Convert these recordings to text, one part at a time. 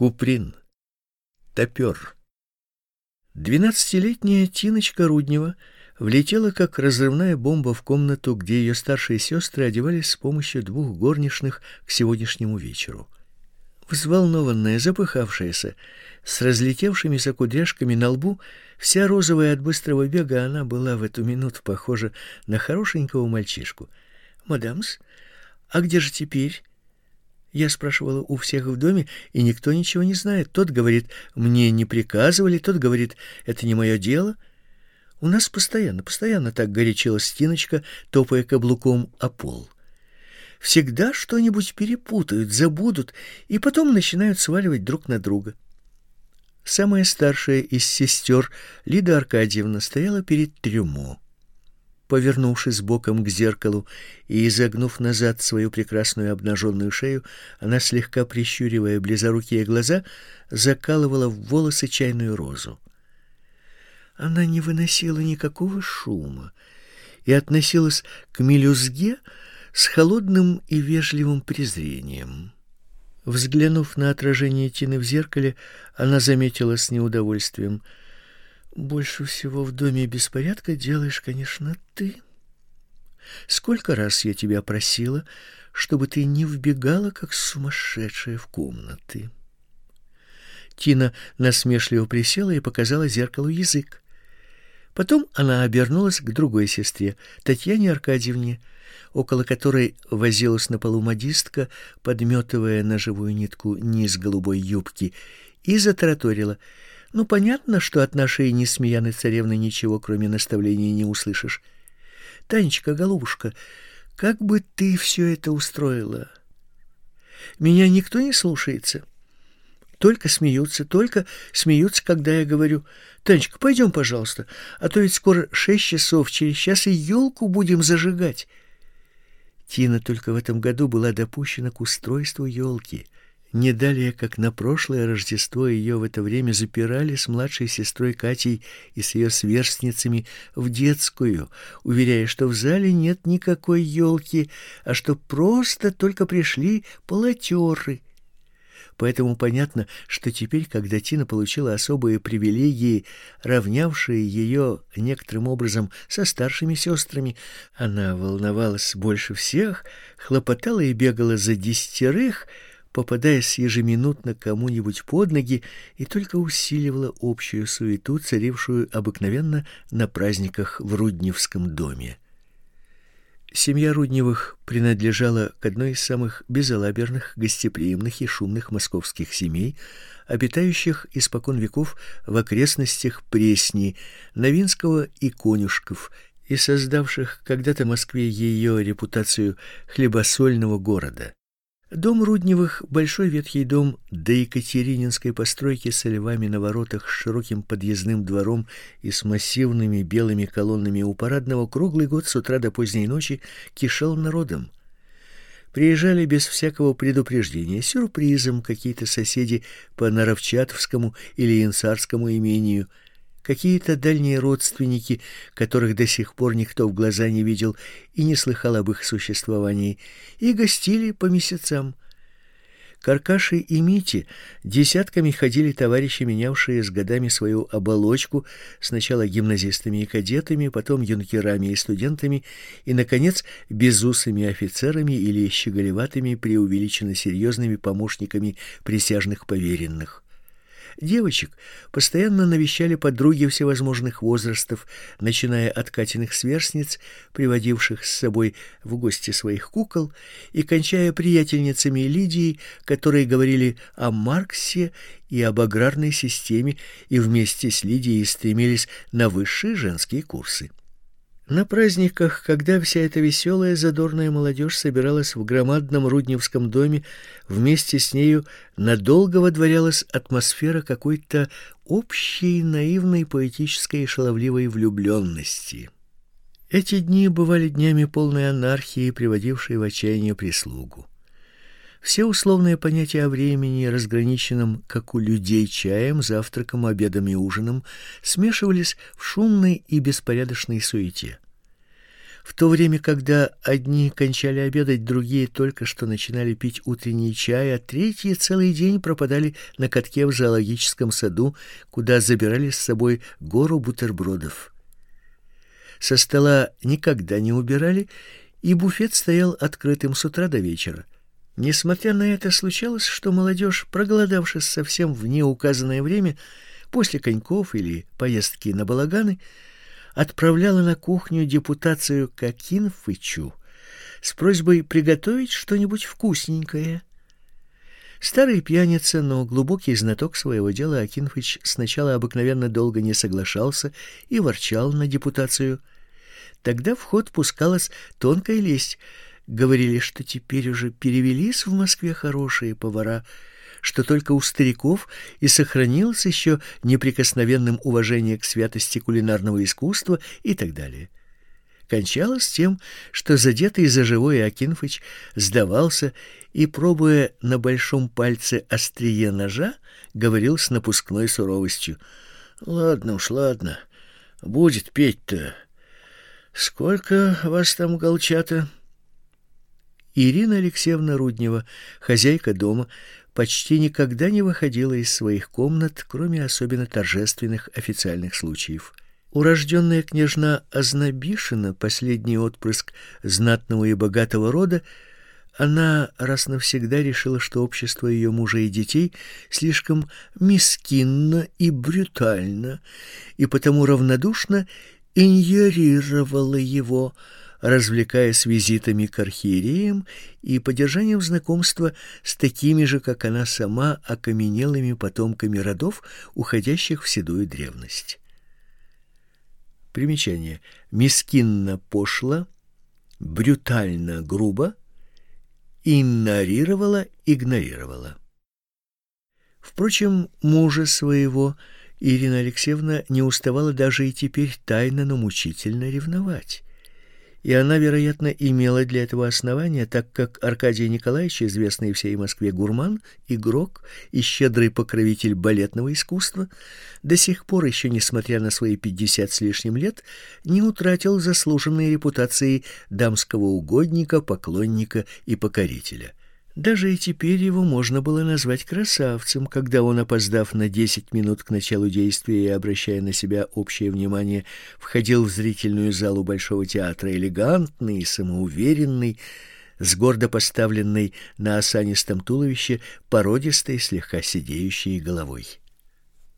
Куприн. Топер. Двенадцатилетняя Тиночка Руднева влетела как разрывная бомба в комнату, где ее старшие сестры одевались с помощью двух горничных к сегодняшнему вечеру. Взволнованная, запыхавшаяся, с разлетевшимися кудряшками на лбу, вся розовая от быстрого бега, она была в эту минуту похожа на хорошенького мальчишку. «Мадамс, а где же теперь?» Я спрашивала у всех в доме, и никто ничего не знает. Тот говорит, мне не приказывали, тот говорит, это не мое дело. У нас постоянно, постоянно так горячилась Стиночка, топая каблуком о пол. Всегда что-нибудь перепутают, забудут, и потом начинают сваливать друг на друга. Самая старшая из сестер, Лида Аркадьевна, стояла перед трюмо повернувшись боком к зеркалу и изогнув назад свою прекрасную обнаженную шею, она слегка прищуривая близорукие глаза, закалывала в волосы чайную розу. Она не выносила никакого шума и относилась к мелюзге с холодным и вежливым презрением. Взглянув на отражение Тины в зеркале, она заметила с неудовольствием — больше всего в доме беспорядка делаешь, конечно, ты. Сколько раз я тебя просила, чтобы ты не вбегала как сумасшедшая в комнаты. Тина насмешливо присела и показала зеркалу язык. Потом она обернулась к другой сестре, Татьяне Аркадьевне, около которой возилась на полу модистка, подметывая на нитку низ голубой юбки, и затараторила — ну, понятно, что от нашей несмеяной царевны ничего, кроме наставлений, не услышишь. Танечка, голубушка, как бы ты все это устроила? Меня никто не слушается. Только смеются, только смеются, когда я говорю: "Танечка, пойдем, пожалуйста, а то ведь скоро шесть часов, через час и елку будем зажигать". Тина только в этом году была допущена к устройству елки. Не далее, как на прошлое Рождество ее в это время запирали с младшей сестрой Катей и с ее сверстницами в детскую, уверяя, что в зале нет никакой елки, а что просто только пришли полотеры. Поэтому понятно, что теперь, когда Тина получила особые привилегии, равнявшие ее некоторым образом со старшими сестрами, она волновалась больше всех, хлопотала и бегала за десятерых, попадаясь ежеминутно кому-нибудь под ноги, и только усиливала общую суету, царившую обыкновенно на праздниках в Рудневском доме. Семья Рудневых принадлежала к одной из самых безалаберных, гостеприимных и шумных московских семей, обитающих испокон веков в окрестностях Пресни, Новинского и Конюшков, и создавших когда-то Москве ее репутацию хлебосольного города. Дом Рудневых, большой ветхий дом до Екатерининской постройки с львами на воротах, с широким подъездным двором и с массивными белыми колоннами у парадного, круглый год с утра до поздней ночи кишел народом. Приезжали без всякого предупреждения, сюрпризом какие-то соседи по Наровчатовскому или Инсарскому имению – какие-то дальние родственники, которых до сих пор никто в глаза не видел и не слыхал об их существовании, и гостили по месяцам. Каркаши и Мити десятками ходили товарищи, менявшие с годами свою оболочку, сначала гимназистами и кадетами, потом юнкерами и студентами, и, наконец, безусыми офицерами или щеголеватыми, преувеличенно серьезными помощниками присяжных поверенных. Девочек постоянно навещали подруги всевозможных возрастов, начиная от Катиных сверстниц, приводивших с собой в гости своих кукол, и кончая приятельницами Лидии, которые говорили о Марксе и об аграрной системе и вместе с Лидией стремились на высшие женские курсы. На праздниках, когда вся эта веселая, задорная молодежь собиралась в громадном Рудневском доме, вместе с нею надолго водворялась атмосфера какой-то общей, наивной, поэтической и шаловливой влюбленности. Эти дни бывали днями полной анархии, приводившей в отчаяние прислугу. Все условные понятия о времени, разграниченном, как у людей, чаем, завтраком, обедом и ужином, смешивались в шумной и беспорядочной суете. В то время, когда одни кончали обедать, другие только что начинали пить утренний чай, а третьи целый день пропадали на катке в зоологическом саду, куда забирали с собой гору бутербродов. Со стола никогда не убирали, и буфет стоял открытым с утра до вечера. Несмотря на это, случалось, что молодежь, проголодавшись совсем в неуказанное время, после коньков или поездки на балаганы, отправляла на кухню депутацию к Акинфычу с просьбой приготовить что-нибудь вкусненькое. Старый пьяница, но глубокий знаток своего дела Акинфыч сначала обыкновенно долго не соглашался и ворчал на депутацию. Тогда в ход пускалась тонкая лесть. Говорили, что теперь уже перевелись в Москве хорошие повара, что только у стариков и сохранилось еще неприкосновенным уважение к святости кулинарного искусства и так далее. Кончалось тем, что задетый за живое Акинфыч сдавался и, пробуя на большом пальце острие ножа, говорил с напускной суровостью. «Ладно уж, ладно, будет петь-то. Сколько вас там голчата?» Ирина Алексеевна Руднева, хозяйка дома, почти никогда не выходила из своих комнат, кроме особенно торжественных официальных случаев. Урожденная княжна Ознобишина, последний отпрыск знатного и богатого рода, она раз навсегда решила, что общество ее мужа и детей слишком мискинно и брутально, и потому равнодушно иньерировала его, развлекаясь визитами к архиереям и поддержанием знакомства с такими же, как она сама, окаменелыми потомками родов, уходящих в седую древность. Примечание. Мискинно пошло, брутально грубо, игнорировала, игнорировала. Впрочем, мужа своего Ирина Алексеевна не уставала даже и теперь тайно, но мучительно ревновать и она, вероятно, имела для этого основания, так как Аркадий Николаевич, известный всей Москве гурман, игрок и щедрый покровитель балетного искусства, до сих пор еще, несмотря на свои пятьдесят с лишним лет, не утратил заслуженной репутации дамского угодника, поклонника и покорителя. Даже и теперь его можно было назвать красавцем, когда он, опоздав на десять минут к началу действия и обращая на себя общее внимание, входил в зрительную залу Большого театра элегантный и самоуверенный, с гордо поставленной на осанистом туловище породистой, слегка сидеющей головой.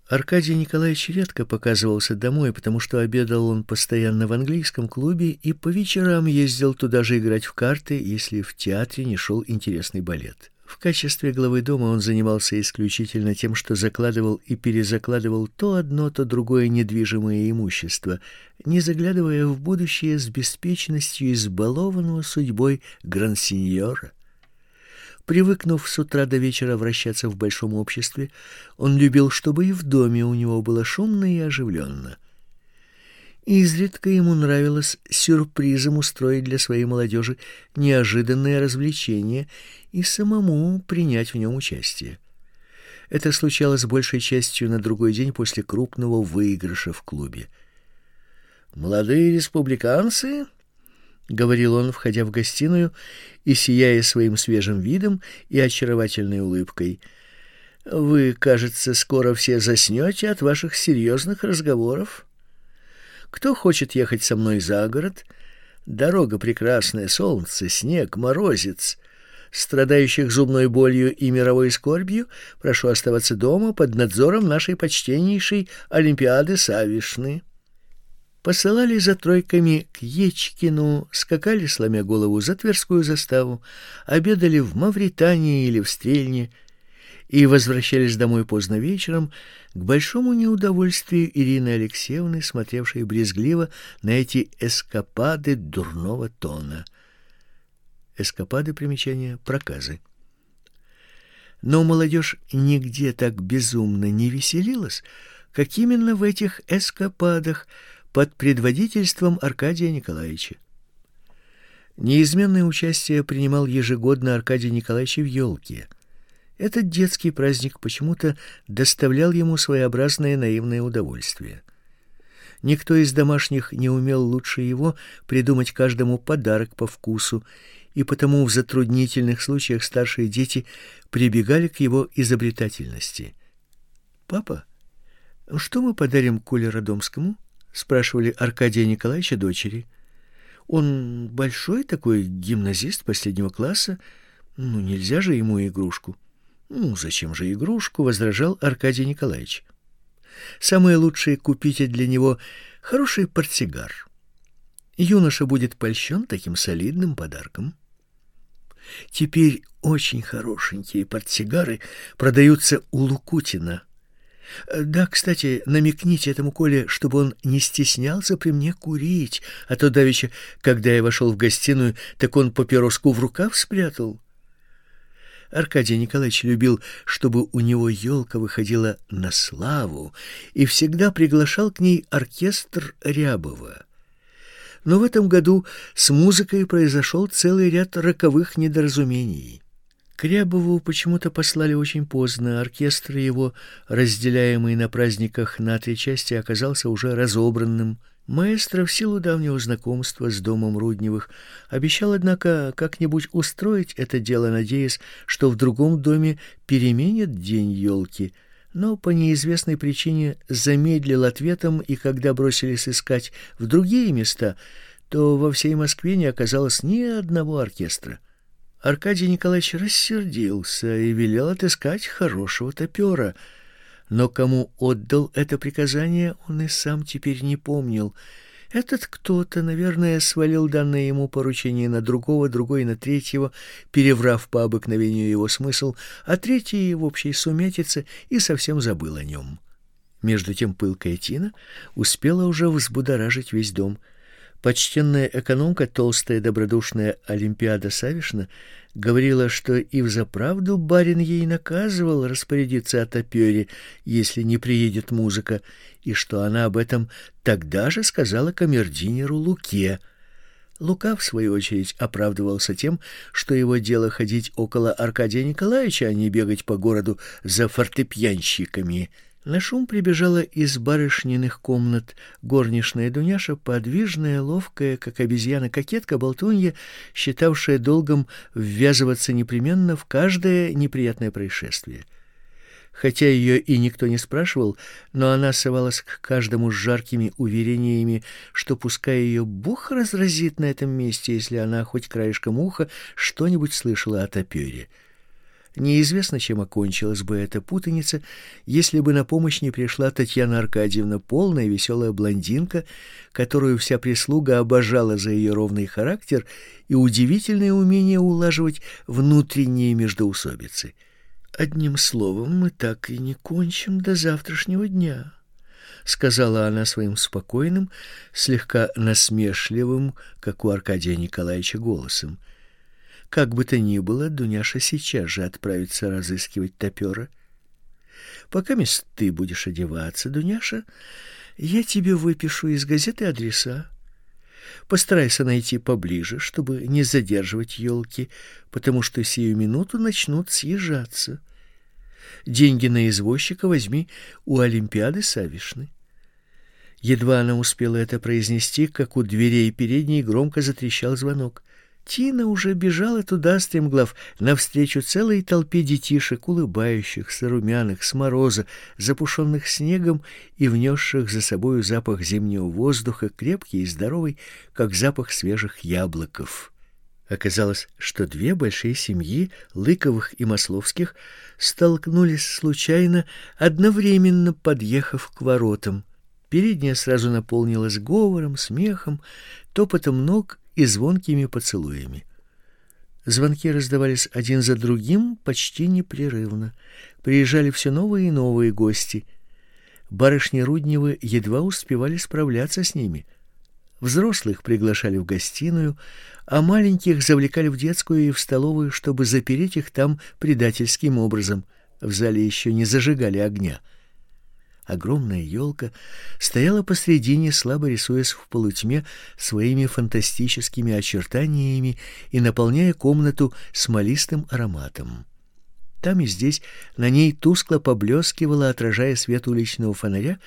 Аркадий Николаевич редко показывался домой, потому что обедал он постоянно в английском клубе и по вечерам ездил туда же играть в карты, если в театре не шел интересный балет. В качестве главы дома он занимался исключительно тем, что закладывал и перезакладывал то одно, то другое недвижимое имущество, не заглядывая в будущее с беспечностью избалованного судьбой грансиньора. Привыкнув с утра до вечера вращаться в большом обществе, он любил, чтобы и в доме у него было шумно и оживленно. Изредка ему нравилось сюрпризом устроить для своей молодежи неожиданное развлечение и самому принять в нем участие. Это случалось большей частью на другой день после крупного выигрыша в клубе. Молодые республиканцы говорил он, входя в гостиную и сияя своим свежим видом и очаровательной улыбкой. Вы, кажется, скоро все заснете от ваших серьезных разговоров. Кто хочет ехать со мной за город? Дорога прекрасная, солнце, снег, морозец. Страдающих зубной болью и мировой скорбью прошу оставаться дома под надзором нашей почтеннейшей Олимпиады Савишны посылали за тройками к Ечкину, скакали, сломя голову, за Тверскую заставу, обедали в Мавритании или в Стрельне и возвращались домой поздно вечером к большому неудовольствию Ирины Алексеевны, смотревшей брезгливо на эти эскапады дурного тона. Эскапады примечания проказы. Но молодежь нигде так безумно не веселилась, как именно в этих эскападах, под предводительством Аркадия Николаевича. Неизменное участие принимал ежегодно Аркадий Николаевич в елке. Этот детский праздник почему-то доставлял ему своеобразное наивное удовольствие. Никто из домашних не умел лучше его придумать каждому подарок по вкусу, и потому в затруднительных случаях старшие дети прибегали к его изобретательности. «Папа, что мы подарим Коле Родомскому?» — спрашивали Аркадия Николаевича дочери. «Он большой такой гимназист последнего класса, ну нельзя же ему игрушку». «Ну, зачем же игрушку?» — возражал Аркадий Николаевич. «Самое лучшее купите для него хороший портсигар. Юноша будет польщен таким солидным подарком». Теперь очень хорошенькие портсигары продаются у Лукутина. Да, кстати, намекните этому Коле, чтобы он не стеснялся при мне курить, а то давеча, когда я вошел в гостиную, так он папироску в рукав спрятал. Аркадий Николаевич любил, чтобы у него елка выходила на славу, и всегда приглашал к ней оркестр Рябова. Но в этом году с музыкой произошел целый ряд роковых недоразумений. К Рябову почему-то послали очень поздно. Оркестр его, разделяемый на праздниках на три части, оказался уже разобранным. Маэстро в силу давнего знакомства с домом Рудневых обещал, однако, как-нибудь устроить это дело, надеясь, что в другом доме переменят день елки — но по неизвестной причине замедлил ответом, и когда бросились искать в другие места, то во всей Москве не оказалось ни одного оркестра. Аркадий Николаевич рассердился и велел отыскать хорошего топера, но кому отдал это приказание, он и сам теперь не помнил — этот кто-то, наверное, свалил данное ему поручение на другого, другой на третьего, переврав по обыкновению его смысл, а третий в общей сумятице и совсем забыл о нем. Между тем пылкая Тина успела уже взбудоражить весь дом — Почтенная экономка, толстая добродушная Олимпиада Савишна, говорила, что и взаправду барин ей наказывал распорядиться о топере, если не приедет музыка, и что она об этом тогда же сказала камердинеру Луке. Лука, в свою очередь, оправдывался тем, что его дело ходить около Аркадия Николаевича, а не бегать по городу за фортепьянщиками — на шум прибежала из барышниных комнат горничная Дуняша, подвижная, ловкая, как обезьяна, кокетка, болтунья, считавшая долгом ввязываться непременно в каждое неприятное происшествие. Хотя ее и никто не спрашивал, но она совалась к каждому с жаркими уверениями, что пускай ее бух разразит на этом месте, если она хоть краешком уха что-нибудь слышала о топере. Неизвестно, чем окончилась бы эта путаница, если бы на помощь не пришла Татьяна Аркадьевна, полная веселая блондинка, которую вся прислуга обожала за ее ровный характер и удивительное умение улаживать внутренние междоусобицы. Одним словом, мы так и не кончим до завтрашнего дня, сказала она своим спокойным, слегка насмешливым, как у Аркадия Николаевича голосом. Как бы то ни было, Дуняша сейчас же отправится разыскивать топера. Пока мест ты будешь одеваться, Дуняша, я тебе выпишу из газеты адреса. Постарайся найти поближе, чтобы не задерживать елки, потому что сию минуту начнут съезжаться. Деньги на извозчика возьми у Олимпиады Савишны. Едва она успела это произнести, как у дверей передней громко затрещал звонок. Тина уже бежала туда, стремглав, навстречу целой толпе детишек, улыбающихся, румяных, с мороза, запушенных снегом и внесших за собою запах зимнего воздуха, крепкий и здоровый, как запах свежих яблоков. Оказалось, что две большие семьи, Лыковых и Масловских, столкнулись случайно, одновременно подъехав к воротам. Передняя сразу наполнилась говором, смехом, топотом ног и звонкими поцелуями. Звонки раздавались один за другим почти непрерывно. Приезжали все новые и новые гости. Барышни Рудневы едва успевали справляться с ними. Взрослых приглашали в гостиную, а маленьких завлекали в детскую и в столовую, чтобы запереть их там предательским образом. В зале еще не зажигали огня. Огромная елка стояла посредине, слабо рисуясь в полутьме своими фантастическими очертаниями и наполняя комнату смолистым ароматом. Там и здесь на ней тускло поблескивала, отражая свет уличного фонаря,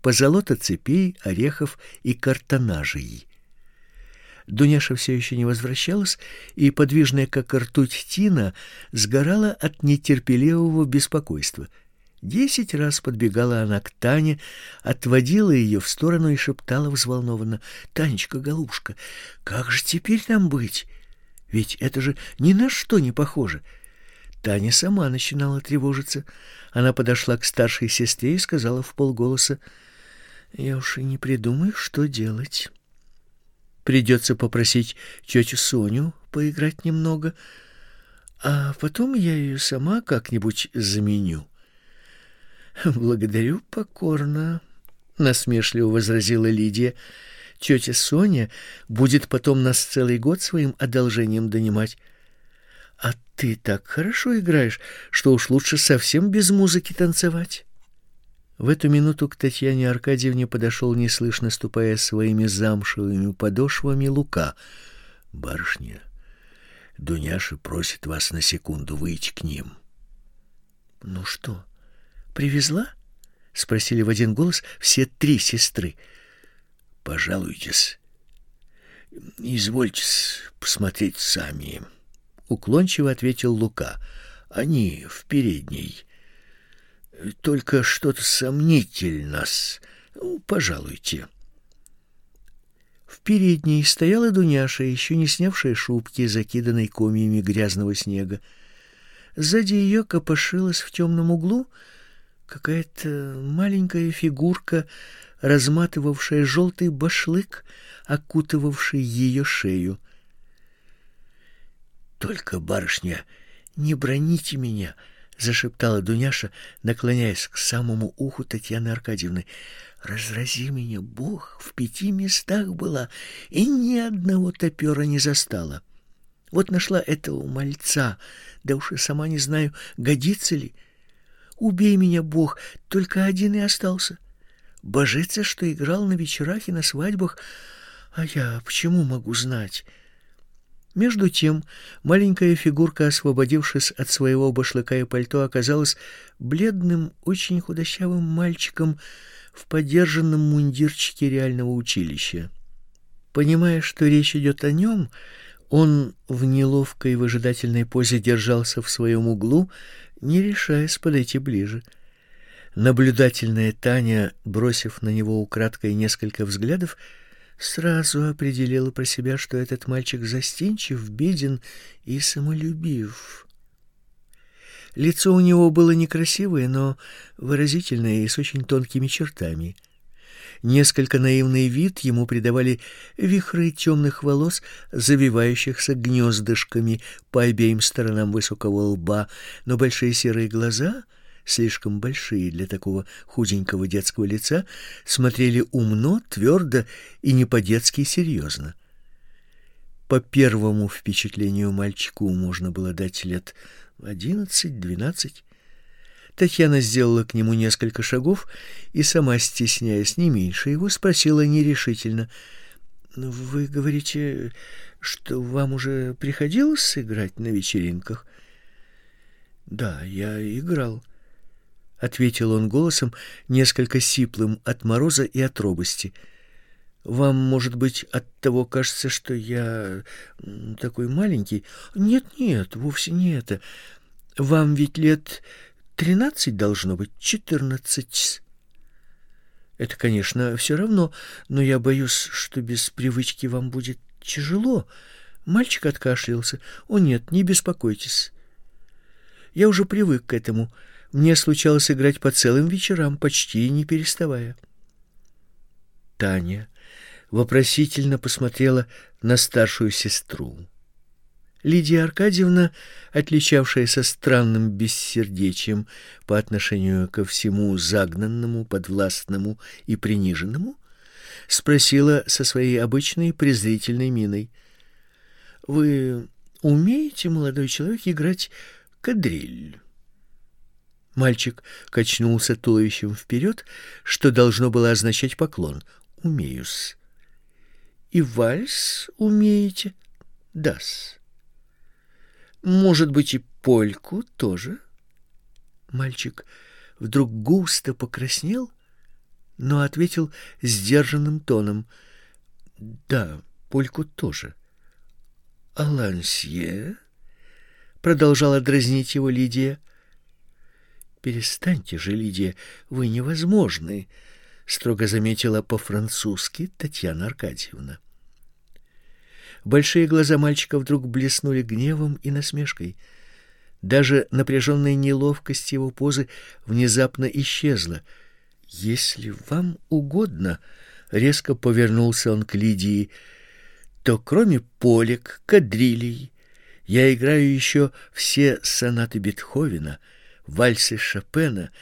позолота цепей, орехов и картонажей. Дуняша все еще не возвращалась, и подвижная как ртуть Тина сгорала от нетерпеливого беспокойства. Десять раз подбегала она к Тане, отводила ее в сторону и шептала взволнованно: "Танечка, голубушка, как же теперь нам быть? Ведь это же ни на что не похоже". Таня сама начинала тревожиться. Она подошла к старшей сестре и сказала в полголоса: "Я уж и не придумаю, что делать". Придется попросить тетю Соню поиграть немного, а потом я ее сама как-нибудь заменю. Благодарю покорно, насмешливо возразила Лидия. Тетя Соня будет потом нас целый год своим одолжением донимать. А ты так хорошо играешь, что уж лучше совсем без музыки танцевать. В эту минуту к Татьяне Аркадьевне подошел неслышно ступая своими замшевыми подошвами Лука. Барышня, Дуняша просит вас на секунду выйти к ним. Ну что, привезла? спросили в один голос все три сестры. Пожалуйтесь. Извольте посмотреть сами, уклончиво ответил Лука. Они в передней. Только что-то сомнительно. Ну, пожалуйте. В передней стояла Дуняша, еще не снявшая шубки, закиданной комьями грязного снега. Сзади ее копошилась в темном углу какая-то маленькая фигурка, разматывавшая желтый башлык, окутывавший ее шею. Только барышня, не броните меня, зашептала Дуняша, наклоняясь к самому уху Татьяны Аркадьевны. Разрази меня, Бог, в пяти местах была и ни одного топера не застала. Вот нашла этого мальца, да уж и сама не знаю, годится ли. Убей меня, Бог, только один и остался. Божится, что играл на вечерах и на свадьбах, а я почему могу знать? Между тем, маленькая фигурка, освободившись от своего башлыка и пальто, оказалась бледным, очень худощавым мальчиком в подержанном мундирчике реального училища. Понимая, что речь идет о нем, он в неловкой выжидательной позе держался в своем углу, не решаясь подойти ближе. Наблюдательная Таня, бросив на него украдкой несколько взглядов, сразу определила про себя, что этот мальчик застенчив, беден и самолюбив. Лицо у него было некрасивое, но выразительное и с очень тонкими чертами. Несколько наивный вид ему придавали вихры темных волос, завивающихся гнездышками по обеим сторонам высокого лба, но большие серые глаза — слишком большие для такого худенького детского лица, смотрели умно, твердо и не по-детски серьезно. По первому впечатлению мальчику можно было дать лет одиннадцать-двенадцать. Татьяна сделала к нему несколько шагов и сама, стесняясь не меньше его, спросила нерешительно: "Вы говорите, что вам уже приходилось играть на вечеринках?" "Да, я играл", ответил он голосом несколько сиплым от мороза и от робости. Вам, может быть, от того кажется, что я такой маленький? Нет, нет, вовсе не это. Вам ведь лет тринадцать должно быть, четырнадцать. Это, конечно, все равно, но я боюсь, что без привычки вам будет тяжело. Мальчик откашлялся. О нет, не беспокойтесь. Я уже привык к этому. Мне случалось играть по целым вечерам, почти не переставая. Таня вопросительно посмотрела на старшую сестру. Лидия Аркадьевна, отличавшаяся странным бессердечием по отношению ко всему загнанному, подвластному и приниженному, спросила со своей обычной презрительной миной: "Вы умеете, молодой человек, играть кадриль?" Мальчик качнулся туловищем вперед, что должно было означать поклон. Умеюсь. И вальс умеете? Дас. Может быть, и польку тоже? Мальчик вдруг густо покраснел, но ответил сдержанным тоном: "Да, польку тоже". "Алансье?" продолжала дразнить его Лидия. Перестаньте же, Лидия, вы невозможны, строго заметила по-французски Татьяна Аркадьевна. Большие глаза мальчика вдруг блеснули гневом и насмешкой. Даже напряженная неловкость его позы внезапно исчезла. Если вам угодно, резко повернулся он к Лидии, то кроме полек, кадрилей, я играю еще все сонаты Бетховена, вальсы Шопена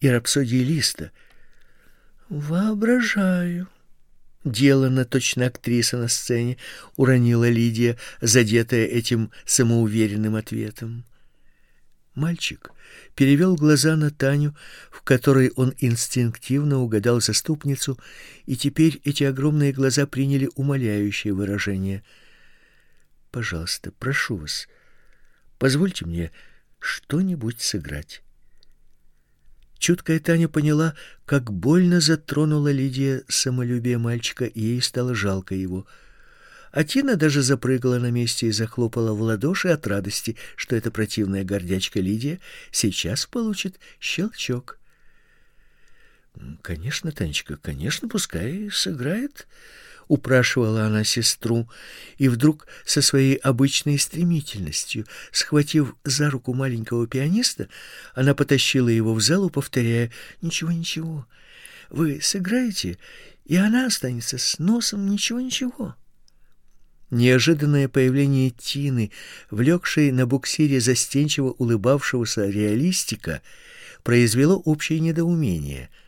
и рапсодии Листа. Воображаю. Делана точно актриса на сцене, уронила Лидия, задетая этим самоуверенным ответом. Мальчик перевел глаза на Таню, в которой он инстинктивно угадал заступницу, и теперь эти огромные глаза приняли умоляющее выражение. Пожалуйста, прошу вас, позвольте мне что-нибудь сыграть. Чуткая Таня поняла, как больно затронула Лидия самолюбие мальчика, и ей стало жалко его. А Тина даже запрыгала на месте и захлопала в ладоши от радости, что эта противная гордячка Лидия сейчас получит щелчок. Конечно, Танечка, конечно, пускай сыграет, упрашивала она сестру, и вдруг со своей обычной стремительностью, схватив за руку маленького пианиста, она потащила его в залу, повторяя: "Ничего, ничего. Вы сыграете, и она останется с носом, ничего, ничего". Неожиданное появление Тины, влекшей на буксире застенчиво улыбавшегося реалистика, произвело общее недоумение —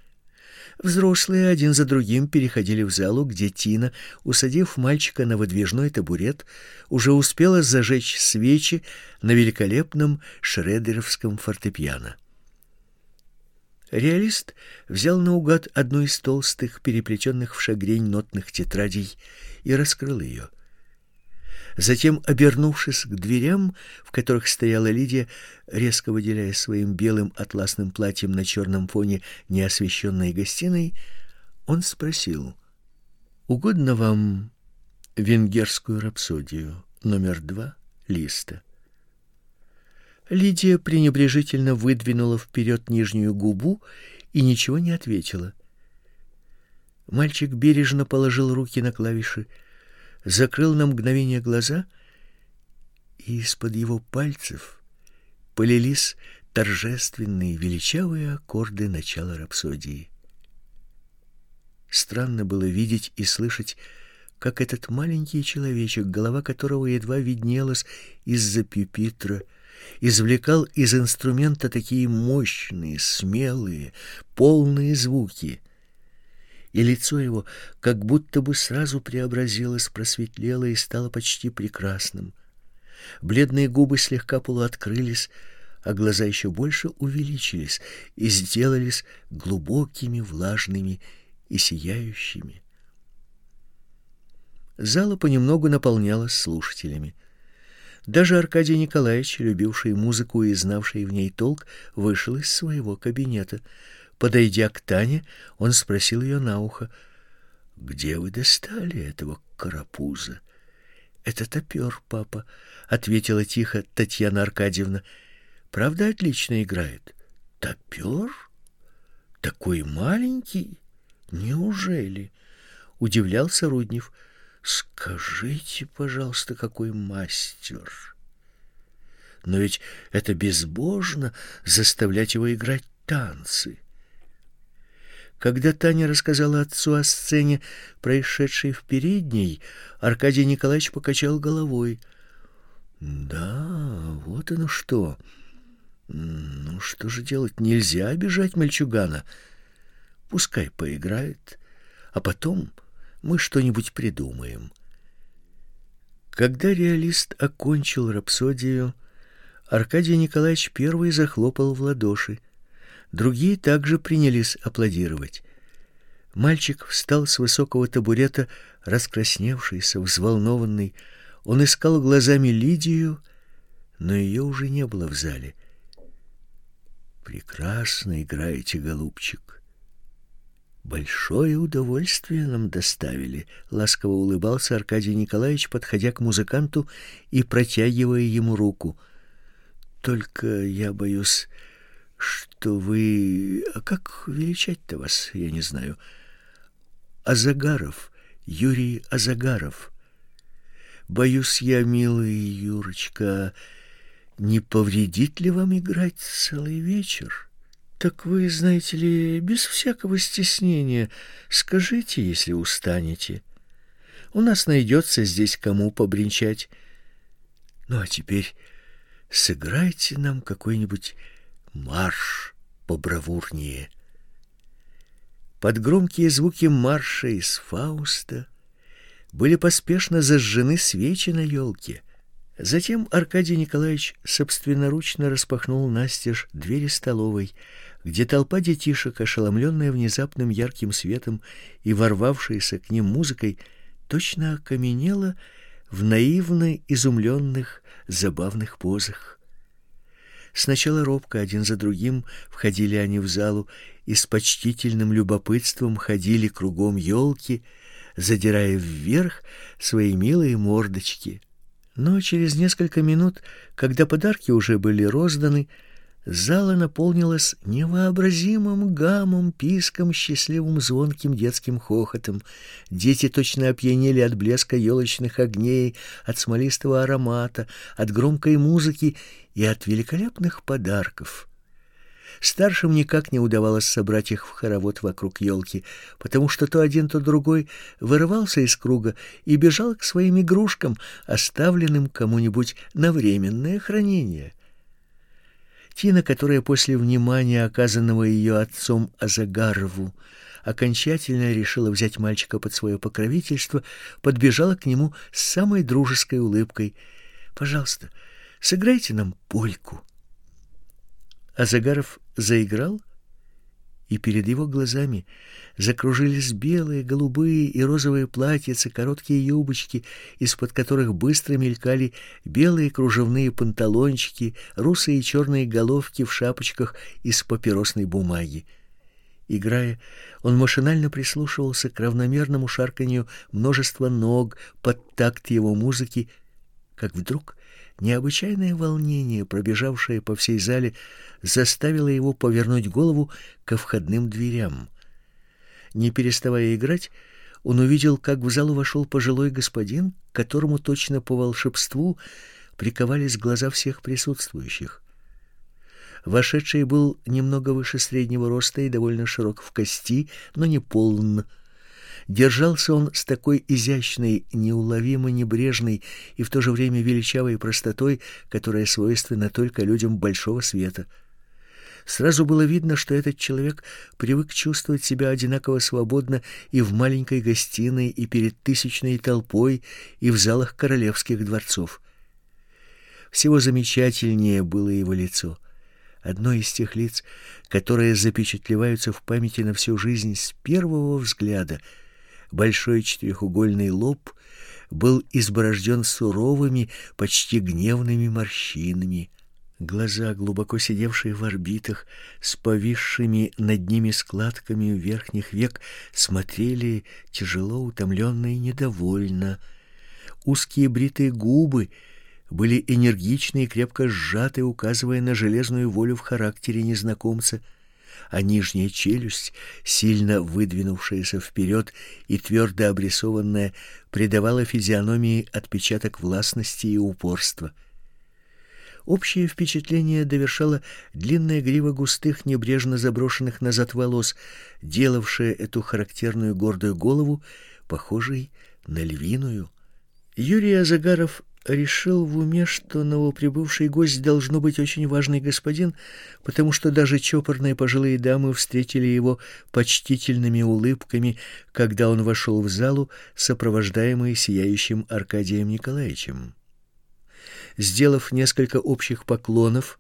Взрослые один за другим переходили в залу, где Тина, усадив мальчика на выдвижной табурет, уже успела зажечь свечи на великолепном шредеровском фортепиано. Реалист взял наугад одну из толстых, переплетенных в шагрень нотных тетрадей и раскрыл ее — Затем, обернувшись к дверям, в которых стояла Лидия, резко выделяя своим белым атласным платьем на черном фоне неосвещенной гостиной, он спросил: "Угодно вам венгерскую рапсодию номер два листа?" Лидия пренебрежительно выдвинула вперед нижнюю губу и ничего не ответила. Мальчик бережно положил руки на клавиши закрыл на мгновение глаза, и из-под его пальцев полились торжественные величавые аккорды начала рапсодии. Странно было видеть и слышать, как этот маленький человечек, голова которого едва виднелась из-за пюпитра, извлекал из инструмента такие мощные, смелые, полные звуки — и лицо его как будто бы сразу преобразилось, просветлело и стало почти прекрасным. Бледные губы слегка полуоткрылись, а глаза еще больше увеличились и сделались глубокими, влажными и сияющими. Зала понемногу наполнялась слушателями. Даже Аркадий Николаевич, любивший музыку и знавший в ней толк, вышел из своего кабинета — Подойдя к Тане, он спросил ее на ухо: "Где вы достали этого карапуза?" "Это топер, папа", ответила тихо Татьяна Аркадьевна. "Правда, отлично играет". "Топер? Такой маленький? Неужели?" удивлялся Руднев. "Скажите, пожалуйста, какой мастер?" Но ведь это безбожно заставлять его играть танцы. Когда Таня рассказала отцу о сцене, происшедшей в передней, Аркадий Николаевич покачал головой. Да, вот оно что. Ну что же делать? Нельзя обижать мальчугана. Пускай поиграет, а потом мы что-нибудь придумаем. Когда реалист окончил рапсодию, Аркадий Николаевич первый захлопал в ладоши. Другие также принялись аплодировать. Мальчик встал с высокого табурета, раскрасневшийся, взволнованный. Он искал глазами Лидию, но ее уже не было в зале. Прекрасно играете, голубчик. Большое удовольствие нам доставили, ласково улыбался Аркадий Николаевич, подходя к музыканту и протягивая ему руку. Только я боюсь, что вы, а как величать-то вас, я не знаю. Азагаров, Юрий Азагаров. Боюсь я, милый Юрочка, не повредит ли вам играть целый вечер? Так вы, знаете ли, без всякого стеснения скажите, если устанете. У нас найдется здесь кому побренчать. Ну а теперь сыграйте нам какой-нибудь марш побравурнее. Под громкие звуки марша из Фауста были поспешно зажжены свечи на елке. Затем Аркадий Николаевич собственноручно распахнул настежь двери столовой, где толпа детишек, ошеломленная внезапным ярким светом и ворвавшаяся к ним музыкой, точно окаменела в наивно изумленных, забавных позах. Сначала робко один за другим входили они в залу и с почтительным любопытством ходили кругом елки, задирая вверх свои милые мордочки. Но через несколько минут, когда подарки уже были розданы, Зала наполнилась невообразимым гамом, писком, счастливым звонким детским хохотом. Дети точно опьянели от блеска елочных огней, от смолистого аромата, от громкой музыки и от великолепных подарков. Старшим никак не удавалось собрать их в хоровод вокруг елки, потому что то один, то другой вырывался из круга и бежал к своим игрушкам, оставленным кому-нибудь на временное хранение. Тина, которая после внимания, оказанного ее отцом Азагарову, окончательно решила взять мальчика под свое покровительство, подбежала к нему с самой дружеской улыбкой. «Пожалуйста, сыграйте нам польку». Азагаров заиграл, и перед его глазами закружились белые, голубые и розовые платьица, короткие юбочки, из-под которых быстро мелькали белые кружевные панталончики, русые и черные головки в шапочках из папиросной бумаги. Играя, он машинально прислушивался к равномерному шарканью множества ног под такт его музыки, как вдруг Необычайное волнение, пробежавшее по всей зале, заставило его повернуть голову ко входным дверям. Не переставая играть, он увидел, как в залу вошел пожилой господин, которому точно по волшебству приковались глаза всех присутствующих. Вошедший был немного выше среднего роста и довольно широк в кости, но не полн. Держался он с такой изящной, неуловимо небрежной и в то же время величавой простотой, которая свойственна только людям большого света. Сразу было видно, что этот человек привык чувствовать себя одинаково свободно и в маленькой гостиной, и перед тысячной толпой, и в залах королевских дворцов. Всего замечательнее было его лицо. Одно из тех лиц, которые запечатлеваются в памяти на всю жизнь с первого взгляда — большой четырехугольный лоб был изборожден суровыми, почти гневными морщинами. Глаза, глубоко сидевшие в орбитах, с повисшими над ними складками верхних век, смотрели тяжело, утомленно и недовольно. Узкие бритые губы были энергичны и крепко сжаты, указывая на железную волю в характере незнакомца — а нижняя челюсть, сильно выдвинувшаяся вперед и твердо обрисованная, придавала физиономии отпечаток властности и упорства. Общее впечатление довершала длинная грива густых, небрежно заброшенных назад волос, делавшая эту характерную гордую голову похожей на львиную. Юрий Азагаров решил в уме, что новоприбывший гость должно быть очень важный господин, потому что даже чопорные пожилые дамы встретили его почтительными улыбками, когда он вошел в залу, сопровождаемый сияющим Аркадием Николаевичем. Сделав несколько общих поклонов,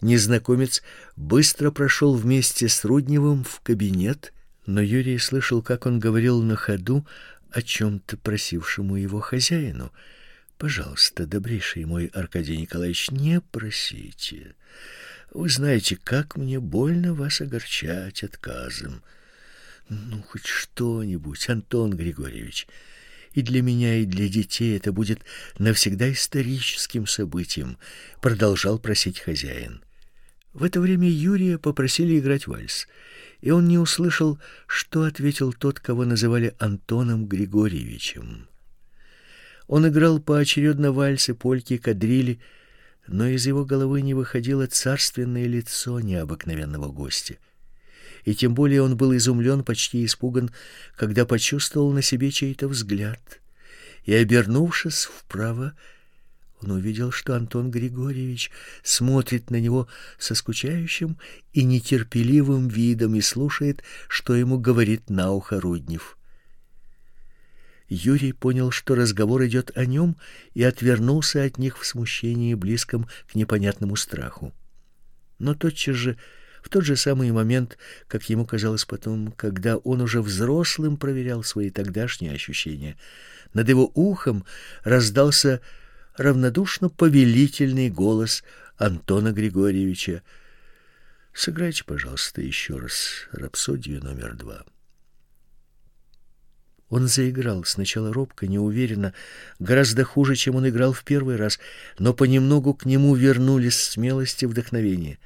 незнакомец быстро прошел вместе с Рудневым в кабинет, но Юрий слышал, как он говорил на ходу о чем то просившему его хозяину — Пожалуйста, добрейший мой Аркадий Николаевич, не просите. Вы знаете, как мне больно вас огорчать отказом. Ну, хоть что-нибудь, Антон Григорьевич. И для меня, и для детей это будет навсегда историческим событием, продолжал просить хозяин. В это время Юрия попросили играть вальс, и он не услышал, что ответил тот, кого называли Антоном Григорьевичем. Он играл поочередно вальсы, польки, кадрили, но из его головы не выходило царственное лицо необыкновенного гостя. И тем более он был изумлен, почти испуган, когда почувствовал на себе чей-то взгляд. И, обернувшись вправо, он увидел, что Антон Григорьевич смотрит на него со скучающим и нетерпеливым видом и слушает, что ему говорит на ухо Руднев. Юрий понял, что разговор идет о нем, и отвернулся от них в смущении, близком к непонятному страху. Но тотчас же, в тот же самый момент, как ему казалось потом, когда он уже взрослым проверял свои тогдашние ощущения, над его ухом раздался равнодушно повелительный голос Антона Григорьевича. Сыграйте, пожалуйста, еще раз рапсодию номер два. Он заиграл сначала робко, неуверенно, гораздо хуже, чем он играл в первый раз, но понемногу к нему вернулись смелость и вдохновение.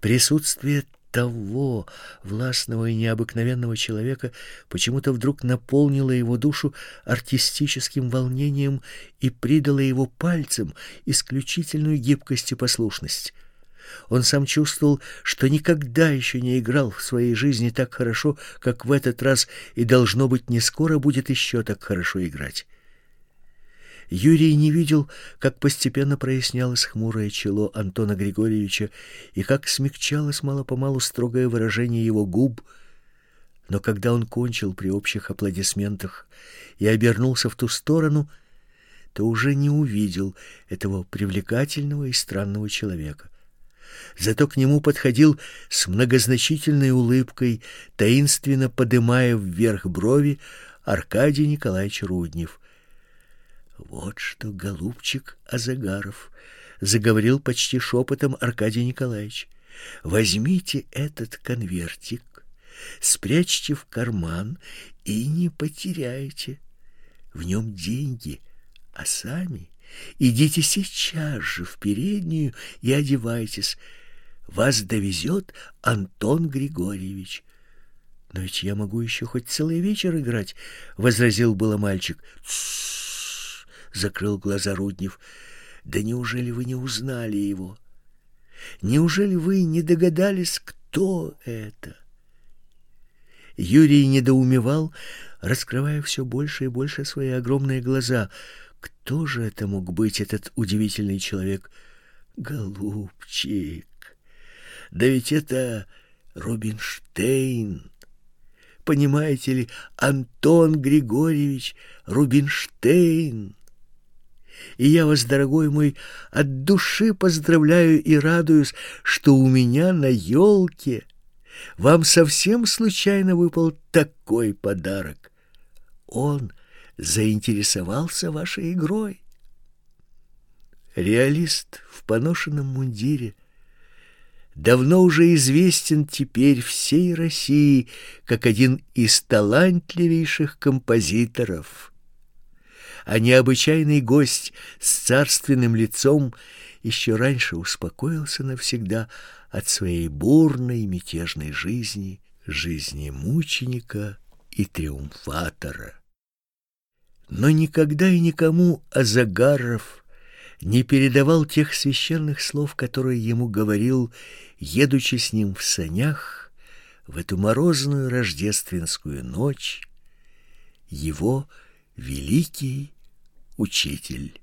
Присутствие того властного и необыкновенного человека почему-то вдруг наполнило его душу артистическим волнением и придало его пальцам исключительную гибкость и послушность. Он сам чувствовал, что никогда еще не играл в своей жизни так хорошо, как в этот раз, и должно быть, не скоро будет еще так хорошо играть. Юрий не видел, как постепенно прояснялось хмурое чело Антона Григорьевича и как смягчалось мало-помалу строгое выражение его губ, но когда он кончил при общих аплодисментах и обернулся в ту сторону, то уже не увидел этого привлекательного и странного человека. Зато к нему подходил с многозначительной улыбкой, таинственно подымая вверх брови, Аркадий Николаевич Руднев — вот что, голубчик Азагаров, заговорил почти шепотом Аркадий Николаевич. Возьмите этот конвертик, спрячьте в карман и не потеряйте. В нем деньги, а сами идите сейчас же в переднюю и одевайтесь. Вас довезет Антон Григорьевич. Но ведь я могу еще хоть целый вечер играть, возразил было мальчик. Закрыл глаза Руднев. Да неужели вы не узнали его? Неужели вы не догадались, кто это? Юрий недоумевал, раскрывая все больше и больше свои огромные глаза. Кто же это мог быть, этот удивительный человек? Голубчик! Да ведь это Рубинштейн! Понимаете ли, Антон Григорьевич Рубинштейн! И я вас, дорогой мой, от души поздравляю и радуюсь, что у меня на елке вам совсем случайно выпал такой подарок. Он заинтересовался вашей игрой. Реалист в поношенном мундире давно уже известен теперь всей России как один из талантливейших композиторов — а необычайный гость с царственным лицом еще раньше успокоился навсегда от своей бурной мятежной жизни, жизни мученика и триумфатора. Но никогда и никому Азагаров не передавал тех священных слов, которые ему говорил, едучи с ним в санях в эту морозную рождественскую ночь, его великий учитель.